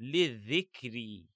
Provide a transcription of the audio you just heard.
للذكر.